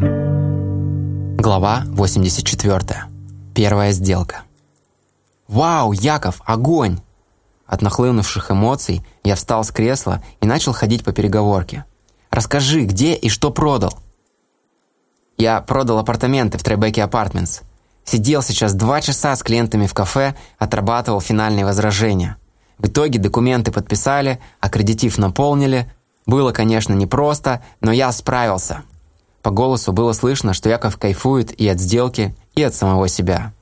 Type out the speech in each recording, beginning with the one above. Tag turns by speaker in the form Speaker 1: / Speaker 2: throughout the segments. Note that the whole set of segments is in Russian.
Speaker 1: Глава 84. Первая сделка. «Вау, Яков, огонь!» От нахлынувших эмоций я встал с кресла и начал ходить по переговорке. «Расскажи, где и что продал?» Я продал апартаменты в Требеке Апартментс. Сидел сейчас два часа с клиентами в кафе, отрабатывал финальные возражения. В итоге документы подписали, аккредитив наполнили. Было, конечно, непросто, но я справился. По голосу было слышно, что Яков кайфует и от сделки, и от самого себя.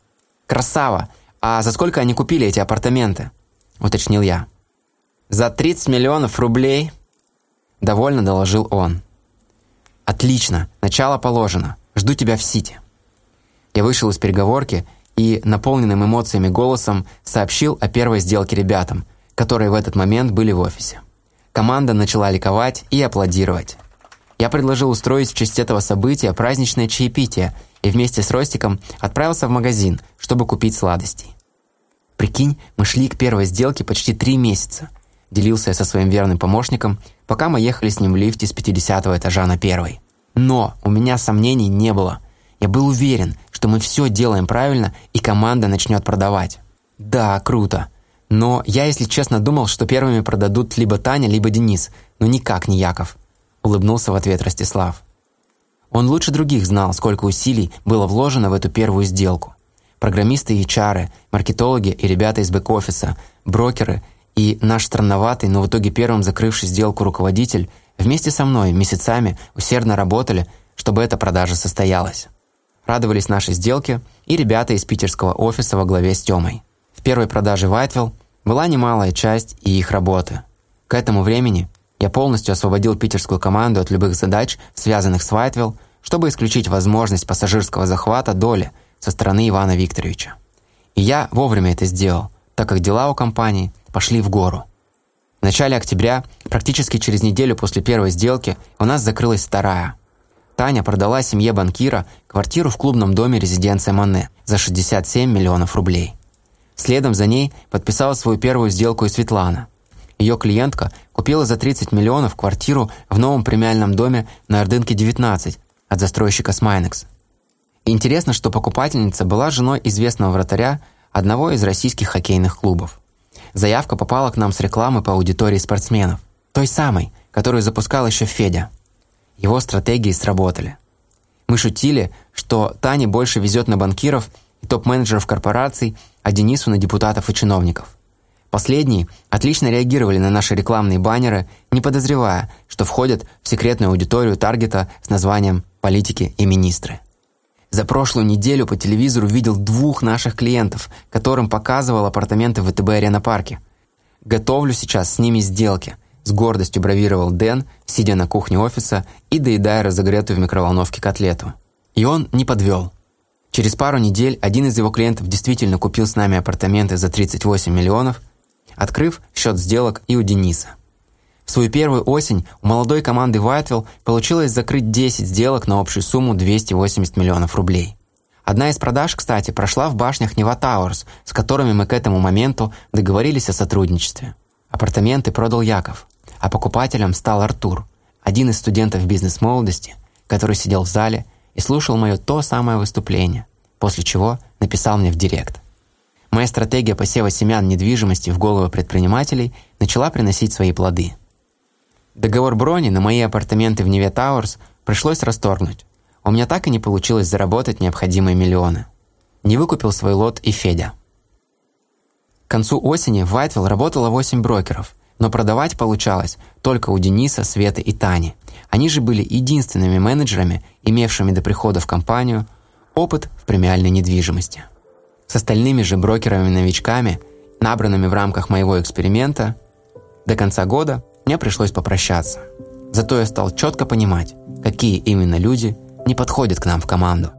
Speaker 1: «Красава! А за сколько они купили эти апартаменты?» – уточнил я. «За 30 миллионов рублей», – довольно доложил он. «Отлично, начало положено. Жду тебя в Сити». Я вышел из переговорки и, наполненным эмоциями голосом, сообщил о первой сделке ребятам, которые в этот момент были в офисе. Команда начала ликовать и аплодировать. Я предложил устроить в честь этого события праздничное чаепитие и вместе с Ростиком отправился в магазин, чтобы купить сладостей. Прикинь, мы шли к первой сделке почти три месяца. Делился я со своим верным помощником, пока мы ехали с ним в лифте с 50 этажа на первый. Но у меня сомнений не было. Я был уверен, что мы все делаем правильно и команда начнет продавать. Да, круто. Но я, если честно, думал, что первыми продадут либо Таня, либо Денис, но никак не Яков. Улыбнулся в ответ Ростислав. Он лучше других знал, сколько усилий было вложено в эту первую сделку. Программисты и HR, маркетологи и ребята из бэк-офиса, брокеры и наш странноватый, но в итоге первым закрывший сделку руководитель вместе со мной месяцами усердно работали, чтобы эта продажа состоялась. Радовались нашей сделке и ребята из питерского офиса во главе с Тёмой. В первой продаже Whiteville была немалая часть и их работы. К этому времени я полностью освободил питерскую команду от любых задач, связанных с Whiteville, чтобы исключить возможность пассажирского захвата доли со стороны Ивана Викторовича. И я вовремя это сделал, так как дела у компании пошли в гору. В начале октября, практически через неделю после первой сделки, у нас закрылась вторая – Таня продала семье банкира квартиру в клубном доме резиденция Моне за 67 миллионов рублей. Следом за ней подписала свою первую сделку и Светлана. Ее клиентка купила за 30 миллионов квартиру в новом премиальном доме на Ордынке 19 от застройщика Смайнекс. Интересно, что покупательница была женой известного вратаря одного из российских хоккейных клубов. Заявка попала к нам с рекламы по аудитории спортсменов. Той самой, которую запускал еще Федя – его стратегии сработали. Мы шутили, что Тане больше везет на банкиров и топ-менеджеров корпораций, а Денису на депутатов и чиновников. Последние отлично реагировали на наши рекламные баннеры, не подозревая, что входят в секретную аудиторию таргета с названием «Политики и министры». За прошлую неделю по телевизору видел двух наших клиентов, которым показывал апартаменты в ВТБ-арена парке. Готовлю сейчас с ними сделки. С гордостью бравировал Дэн, сидя на кухне офиса и доедая разогретую в микроволновке котлету. И он не подвел. Через пару недель один из его клиентов действительно купил с нами апартаменты за 38 миллионов, открыв счет сделок и у Дениса. В свою первую осень у молодой команды Whiteville получилось закрыть 10 сделок на общую сумму 280 миллионов рублей. Одна из продаж, кстати, прошла в башнях Neva Towers, с которыми мы к этому моменту договорились о сотрудничестве. Апартаменты продал Яков а покупателем стал Артур, один из студентов бизнес-молодости, который сидел в зале и слушал мое то самое выступление, после чего написал мне в директ. Моя стратегия посева семян недвижимости в головы предпринимателей начала приносить свои плоды. Договор брони на мои апартаменты в Неве Тауэрс пришлось расторгнуть. У меня так и не получилось заработать необходимые миллионы. Не выкупил свой лот и Федя. К концу осени в Вайтвилл работало 8 брокеров – но продавать получалось только у Дениса, Светы и Тани. Они же были единственными менеджерами, имевшими до прихода в компанию опыт в премиальной недвижимости. С остальными же брокерами-новичками, набранными в рамках моего эксперимента, до конца года мне пришлось попрощаться. Зато я стал четко понимать, какие именно люди не подходят к нам в команду.